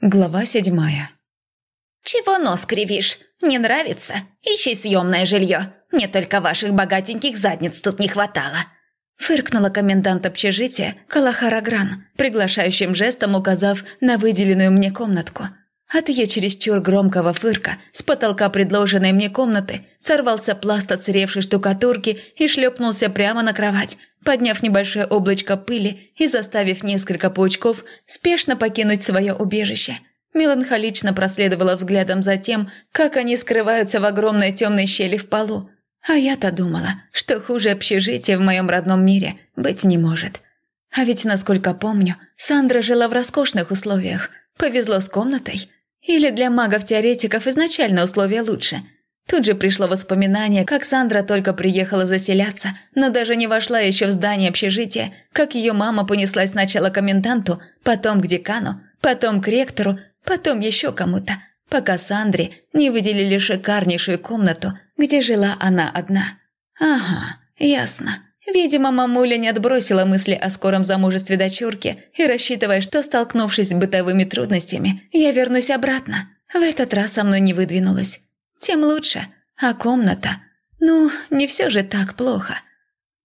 Глава седьмая. «Чего нос кривишь? Не нравится? Ищи съемное жилье. Мне только ваших богатеньких задниц тут не хватало». Фыркнула комендант общежития Калахарагран, приглашающим жестом указав на выделенную мне комнатку. От ее чересчур громкого фырка с потолка предложенной мне комнаты сорвался пласт оцаревшей штукатурки и шлепнулся прямо на кровать, подняв небольшое облачко пыли и заставив несколько паучков спешно покинуть свое убежище. Меланхолично проследовала взглядом за тем, как они скрываются в огромной темной щели в полу. А я-то думала, что хуже общежития в моем родном мире быть не может. А ведь, насколько помню, Сандра жила в роскошных условиях. Повезло с комнатой – или для магов-теоретиков изначально условия лучше? Тут же пришло воспоминание, как Сандра только приехала заселяться, но даже не вошла еще в здание общежития, как ее мама понеслась сначала к коменданту, потом к декану, потом к ректору, потом еще кому-то, пока Сандре не выделили шикарнейшую комнату, где жила она одна. Ага, ясно. Видимо, мамуля не отбросила мысли о скором замужестве дочурки и, рассчитывая, что, столкнувшись с бытовыми трудностями, я вернусь обратно, в этот раз со мной не выдвинулась. Тем лучше. А комната? Ну, не все же так плохо.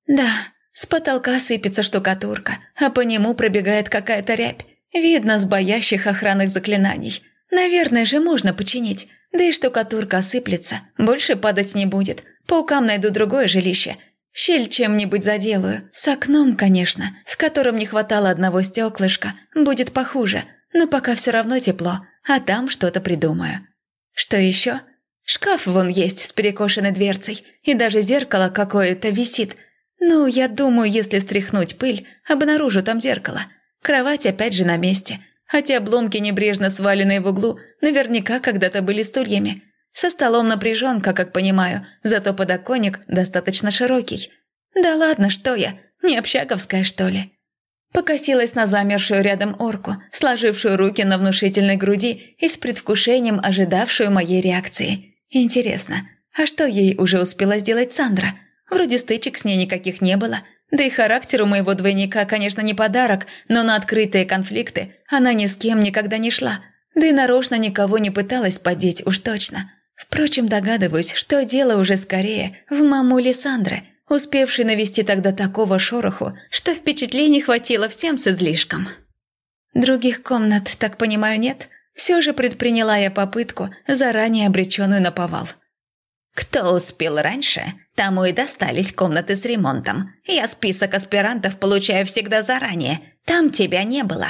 Да, с потолка сыпется штукатурка, а по нему пробегает какая-то рябь. Видно с боящих охранных заклинаний. Наверное же можно починить. Да и штукатурка осыплется, больше падать не будет. Паукам найду другое жилище – Щель чем-нибудь заделаю. С окном, конечно, в котором не хватало одного стеклышка. Будет похуже, но пока все равно тепло, а там что-то придумаю. Что еще? Шкаф вон есть с перекошенной дверцей, и даже зеркало какое-то висит. Ну, я думаю, если стряхнуть пыль, обнаружу там зеркало. Кровать опять же на месте, хотя обломки, небрежно сваленные в углу, наверняка когда-то были стульями. Со столом напряженка, как понимаю, зато подоконник достаточно широкий. Да ладно, что я, не общаговская, что ли? Покосилась на замершую рядом орку, сложившую руки на внушительной груди и с предвкушением ожидавшую моей реакции. Интересно, а что ей уже успела сделать Сандра? Вроде стычек с ней никаких не было, да и характер у моего двойника, конечно, не подарок, но на открытые конфликты она ни с кем никогда не шла, да и нарочно никого не пыталась подеть уж точно. Впрочем, догадываюсь, что дело уже скорее в мамуле Сандры, успевшей навести тогда такого шороху, что впечатлений хватило всем с излишком. Других комнат, так понимаю, нет? Все же предприняла я попытку, заранее обреченную на повал. «Кто успел раньше, тому и достались комнаты с ремонтом. Я список аспирантов получаю всегда заранее. Там тебя не было.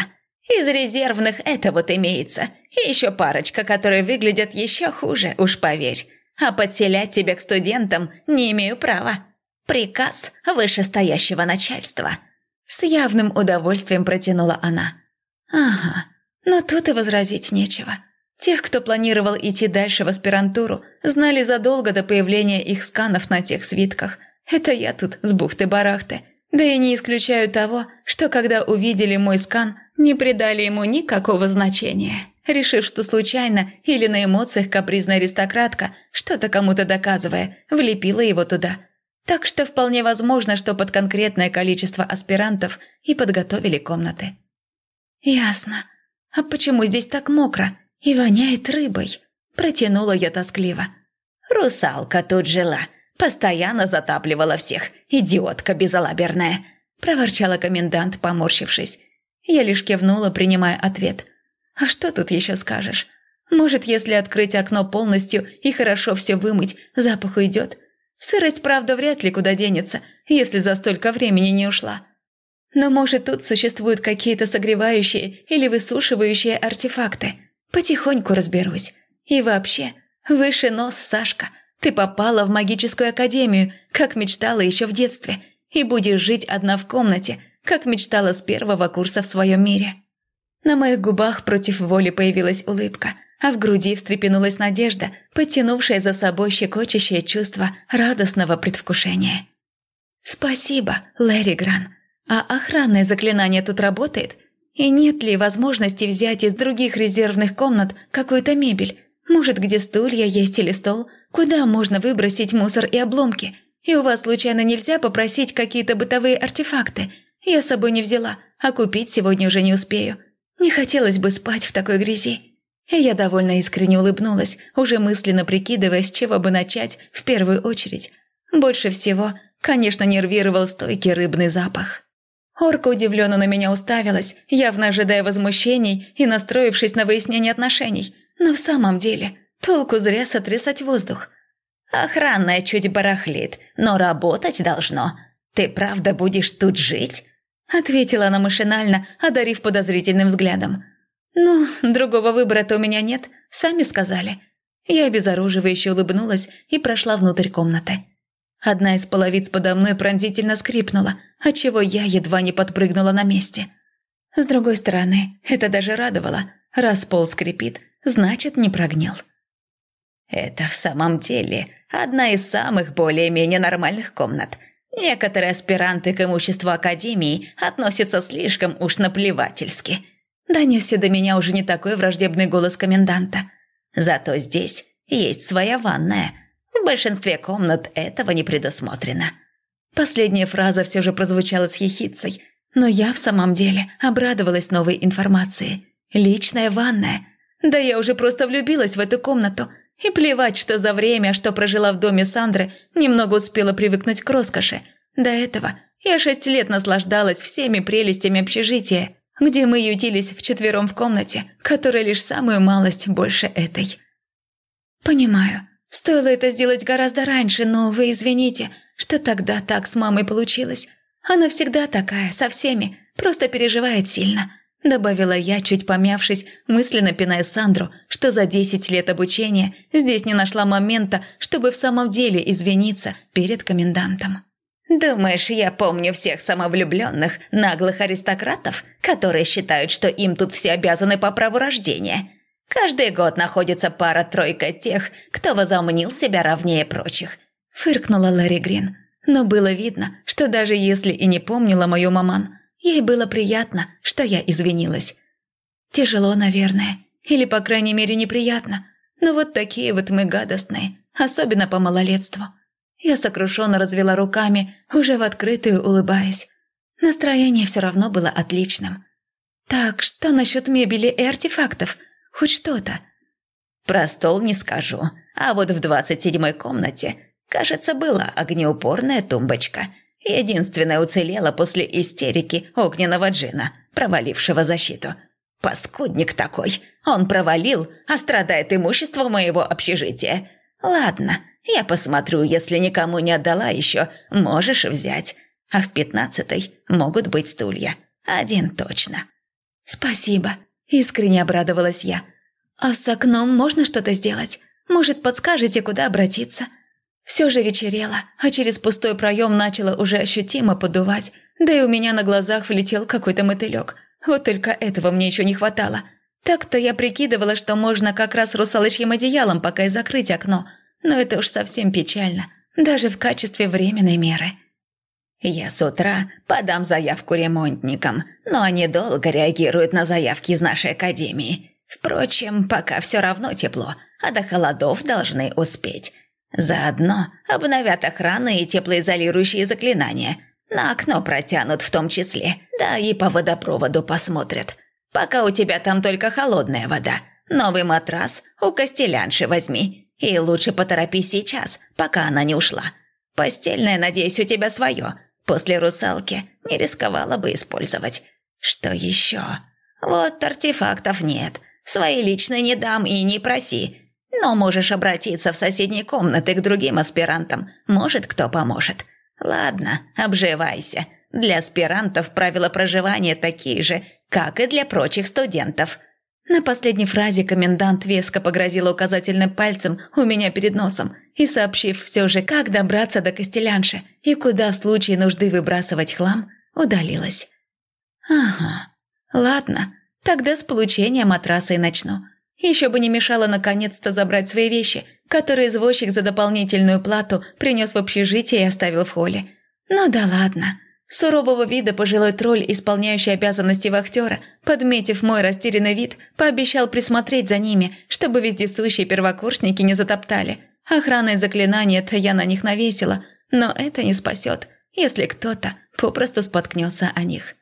Из резервных это вот имеется. И еще парочка, которые выглядят еще хуже, уж поверь. А подселять тебя к студентам не имею права. Приказ вышестоящего начальства. С явным удовольствием протянула она. Ага, но тут и возразить нечего. Тех, кто планировал идти дальше в аспирантуру, знали задолго до появления их сканов на тех свитках. Это я тут с бухты-барахты. Да и не исключаю того, что когда увидели мой скан, не придали ему никакого значения, решив, что случайно или на эмоциях капризная аристократка, что-то кому-то доказывая, влепила его туда. Так что вполне возможно, что под конкретное количество аспирантов и подготовили комнаты. «Ясно. А почему здесь так мокро и воняет рыбой?» Протянула я тоскливо. «Русалка тут жила, постоянно затапливала всех, идиотка безалаберная», проворчала комендант, поморщившись. Я лишь кивнула, принимая ответ. А что тут еще скажешь? Может, если открыть окно полностью и хорошо все вымыть, запах уйдет? Сырость, правда, вряд ли куда денется, если за столько времени не ушла. Но, может, тут существуют какие-то согревающие или высушивающие артефакты. Потихоньку разберусь. И вообще, выше нос, Сашка. Ты попала в магическую академию, как мечтала еще в детстве, и будешь жить одна в комнате – как мечтала с первого курса в своем мире. На моих губах против воли появилась улыбка, а в груди встрепенулась надежда, потянувшая за собой щекочущее чувство радостного предвкушения. «Спасибо, Лэри Гран. А охранное заклинание тут работает? И нет ли возможности взять из других резервных комнат какую-то мебель? Может, где стулья есть или стол? Куда можно выбросить мусор и обломки? И у вас случайно нельзя попросить какие-то бытовые артефакты – я с собой не взяла, а купить сегодня уже не успею. Не хотелось бы спать в такой грязи. И я довольно искренне улыбнулась, уже мысленно прикидывая, с чего бы начать в первую очередь. Больше всего, конечно, нервировал стойкий рыбный запах. Орка удивленно на меня уставилась, явно ожидая возмущений и настроившись на выяснение отношений. Но в самом деле, толку зря сотрясать воздух. «Охранная чуть барахлит, но работать должно. Ты правда будешь тут жить?» Ответила она машинально, одарив подозрительным взглядом. «Ну, другого выбора-то у меня нет, сами сказали». Я обезоруживающе улыбнулась и прошла внутрь комнаты. Одна из половиц подо мной пронзительно скрипнула, отчего я едва не подпрыгнула на месте. С другой стороны, это даже радовало. Раз пол скрипит, значит, не прогнил. Это в самом деле одна из самых более-менее нормальных комнат. Некоторые аспиранты к имуществу Академии относятся слишком уж наплевательски. Донесся до меня уже не такой враждебный голос коменданта. Зато здесь есть своя ванная – в большинстве комнат этого не предусмотрено. Последняя фраза все же прозвучала с ехицей, но я в самом деле обрадовалась новой информации. Личная ванная. Да я уже просто влюбилась в эту комнату. И плевать, что за время, что прожила в доме Сандры, немного успела привыкнуть к роскоши. До этого я шесть лет наслаждалась всеми прелестями общежития, где мы ютились вчетвером в комнате, которая лишь самую малость больше этой. Понимаю, Стоило это сделать гораздо раньше, но вы извините, что тогда так с мамой получилось. Она всегда такая, со всеми, просто переживает сильно», – добавила я, чуть помявшись, мысленно пиная Сандру, что за десять лет обучения здесь не нашла момента, чтобы в самом деле извиниться перед комендантом. «Думаешь, я помню всех самовлюбленных, наглых аристократов, которые считают, что им тут все обязаны по праву рождения?» Каждый год находится пара-тройка тех, кто возомнил себя равнее прочих», – фыркнула Ларри Грин. Но было видно, что даже если и не помнила мою маман, ей было приятно, что я извинилась. Тяжело, наверное, или, по крайней мере, неприятно, но вот такие вот мы гадостные, особенно по малолетству. Я сокрушенно развела руками, уже в открытую улыбаясь. Настроение все равно было отличным. «Так, что насчет мебели и артефактов?» Хоть что-то. Про стол не скажу. А вот в двадцать седьмой комнате, кажется, была огнеупорная тумбочка. Единственная уцелела после истерики огненного джина, провалившего защиту. Паскудник такой. Он провалил, а страдает имущество моего общежития. Ладно, я посмотрю, если никому не отдала еще, можешь взять. А в пятнадцатой могут быть стулья. Один точно. Спасибо. Искренне обрадовалась я. «А с окном можно что-то сделать? Может, подскажете, куда обратиться?» Все же вечерело, а через пустой проем начало уже ощутимо подувать, да и у меня на глазах влетел какой-то мотылек. Вот только этого мне еще не хватало. Так-то я прикидывала, что можно как раз русалочьим одеялом пока и закрыть окно, но это уж совсем печально, даже в качестве временной меры. Я с утра подам заявку ремонтникам, но они долго реагируют на заявки из нашей академии. Впрочем, пока все равно тепло, а до холодов должны успеть. Заодно обновят охраны и теплоизолирующие заклинания. На окно протянут в том числе, да и по водопроводу посмотрят. Пока у тебя там только холодная вода. Новый матрас у Костелянши возьми. И лучше поторопись сейчас, пока она не ушла. Постельное, надеюсь, у тебя свое. После русалки не рисковала бы использовать. Что еще? Вот артефактов нет. Свои личные не дам и не проси. Но можешь обратиться в соседние комнаты к другим аспирантам. Может, кто поможет. Ладно, обживайся. Для аспирантов правила проживания такие же, как и для прочих студентов. На последней фразе комендант веско погрозил указательным пальцем у меня перед носом и, сообщив все же, как добраться до Костелянши и куда в случае нужды выбрасывать хлам, удалилась. «Ага, ладно, тогда с получения матраса и начну. Еще бы не мешало наконец-то забрать свои вещи, которые извозчик за дополнительную плату принес в общежитие и оставил в холле. Ну да ладно». Сурового вида пожилой тролль, исполняющий обязанности вахтера, подметив мой растерянный вид, пообещал присмотреть за ними, чтобы вездесущие первокурсники не затоптали – Охрана и заклинания-то я на них навесила, но это не спасет, если кто-то попросту споткнется о них.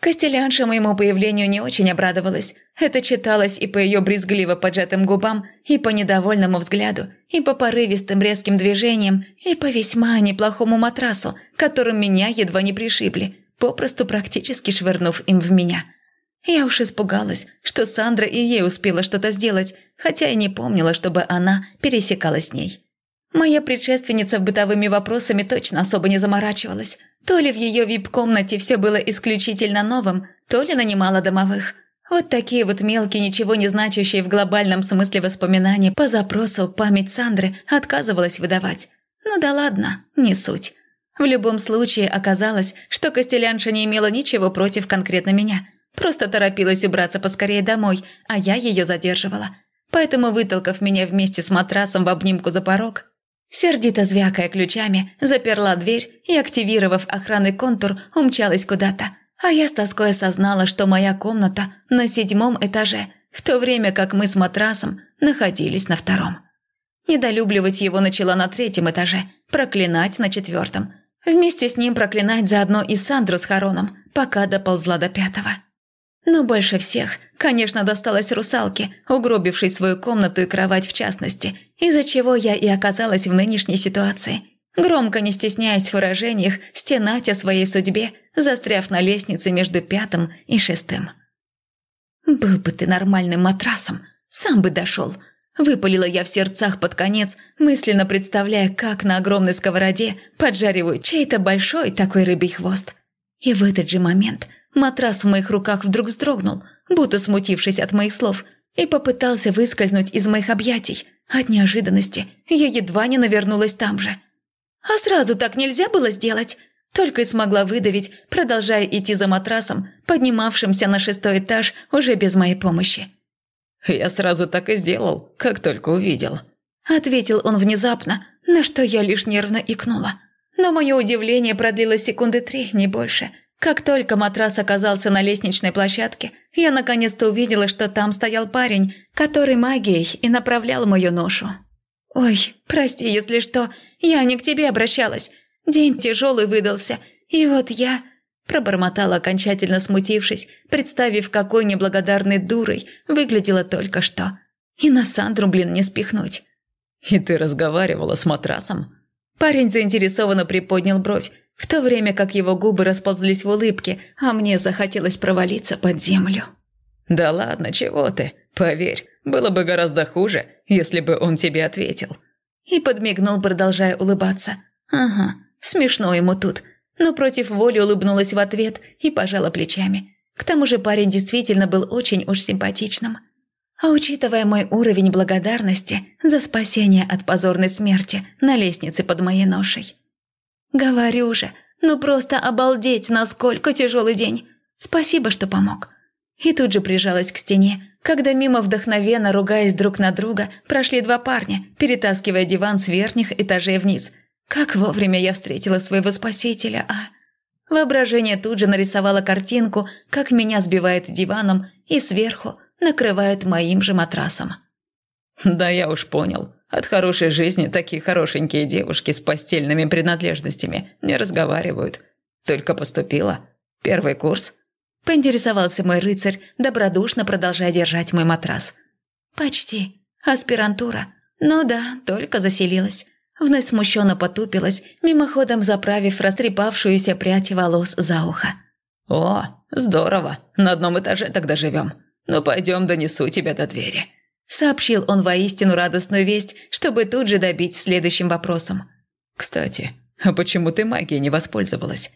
Костелянша моему появлению не очень обрадовалась. Это читалось и по ее брезгливо поджатым губам, и по недовольному взгляду, и по порывистым резким движениям, и по весьма неплохому матрасу, которым меня едва не пришибли, попросту практически швырнув им в меня. Я уж испугалась, что Сандра и ей успела что-то сделать, хотя и не помнила, чтобы она пересекалась с ней. Моя предшественница бытовыми вопросами точно особо не заморачивалась. То ли в ее вип-комнате все было исключительно новым, то ли нанимала домовых. Вот такие вот мелкие, ничего не значащие в глобальном смысле воспоминания по запросу память Сандры отказывалась выдавать. Ну да ладно, не суть. В любом случае оказалось, что Костелянша не имела ничего против конкретно меня. Просто торопилась убраться поскорее домой, а я ее задерживала. Поэтому, вытолкав меня вместе с матрасом в обнимку за порог, Сердито звякая ключами, заперла дверь и, активировав охранный контур, умчалась куда-то. А я с тоской осознала, что моя комната на седьмом этаже, в то время как мы с матрасом находились на втором. Недолюбливать его начала на третьем этаже, проклинать на четвертом. Вместе с ним проклинать заодно и Сандру с Хароном, пока доползла до пятого. Но больше всех, конечно, досталось русалке, угробившей свою комнату и кровать в частности, из-за чего я и оказалась в нынешней ситуации. Громко не стесняясь в выражениях, стенать о своей судьбе, застряв на лестнице между пятым и шестым. «Был бы ты нормальным матрасом, сам бы дошел», – выпалила я в сердцах под конец, мысленно представляя, как на огромной сковороде поджаривают чей-то большой такой рыбий хвост. И в этот же момент – Матрас в моих руках вдруг вздрогнул, будто смутившись от моих слов, и попытался выскользнуть из моих объятий. От неожиданности я едва не навернулась там же. А сразу так нельзя было сделать? Только и смогла выдавить, продолжая идти за матрасом, поднимавшимся на шестой этаж уже без моей помощи. «Я сразу так и сделал, как только увидел», – ответил он внезапно, на что я лишь нервно икнула. Но мое удивление продлилось секунды три, не больше – как только матрас оказался на лестничной площадке, я наконец-то увидела, что там стоял парень, который магией и направлял мою ношу. «Ой, прости, если что, я не к тебе обращалась. День тяжелый выдался, и вот я...» Пробормотала, окончательно смутившись, представив, какой неблагодарной дурой выглядела только что. И на Сандру, блин, не спихнуть. «И ты разговаривала с матрасом?» Парень заинтересованно приподнял бровь, в то время как его губы расползлись в улыбке, а мне захотелось провалиться под землю. «Да ладно, чего ты? Поверь, было бы гораздо хуже, если бы он тебе ответил». И подмигнул, продолжая улыбаться. «Ага, смешно ему тут». Но против воли улыбнулась в ответ и пожала плечами. К тому же парень действительно был очень уж симпатичным. А учитывая мой уровень благодарности за спасение от позорной смерти на лестнице под моей ношей, «Говорю же, ну просто обалдеть, насколько тяжелый день. Спасибо, что помог». И тут же прижалась к стене, когда мимо вдохновенно, ругаясь друг на друга, прошли два парня, перетаскивая диван с верхних этажей вниз. Как вовремя я встретила своего спасителя, а... Воображение тут же нарисовало картинку, как меня сбивает диваном и сверху накрывает моим же матрасом. «Да я уж понял. От хорошей жизни такие хорошенькие девушки с постельными принадлежностями не разговаривают. Только поступила. Первый курс». Поинтересовался мой рыцарь, добродушно продолжая держать мой матрас. «Почти. Аспирантура. Ну да, только заселилась». Вновь смущенно потупилась, мимоходом заправив растрепавшуюся прядь волос за ухо. «О, здорово. На одном этаже тогда живем. Ну, пойдем, донесу тебя до двери» сообщил он воистину радостную весть, чтобы тут же добить следующим вопросом. «Кстати, а почему ты магией не воспользовалась?»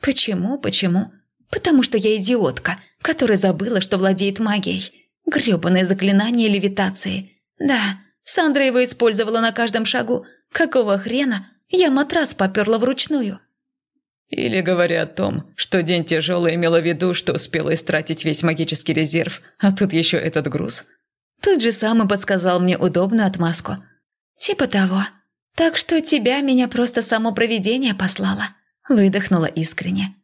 «Почему, почему? Потому что я идиотка, которая забыла, что владеет магией. Грёбаное заклинание левитации. Да, Сандра его использовала на каждом шагу. Какого хрена? Я матрас поперла вручную». Или говоря о том, что день тяжелый имела в виду, что успела истратить весь магический резерв, а тут еще этот груз – Тут же сам и подсказал мне удобную отмазку. «Типа того. Так что тебя меня просто само провидение послало». Выдохнула искренне.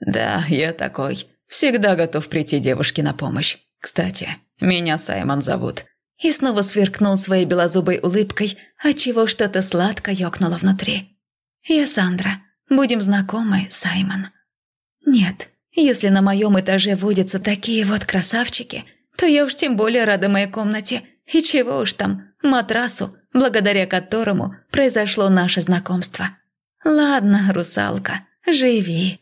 «Да, я такой. Всегда готов прийти девушке на помощь. Кстати, меня Саймон зовут». И снова сверкнул своей белозубой улыбкой, отчего что-то сладко ёкнуло внутри. «Я Сандра. Будем знакомы, Саймон». «Нет, Если на моем этаже водятся такие вот красавчики, то я уж тем более рада моей комнате. И чего уж там, матрасу, благодаря которому произошло наше знакомство. Ладно, русалка, живи.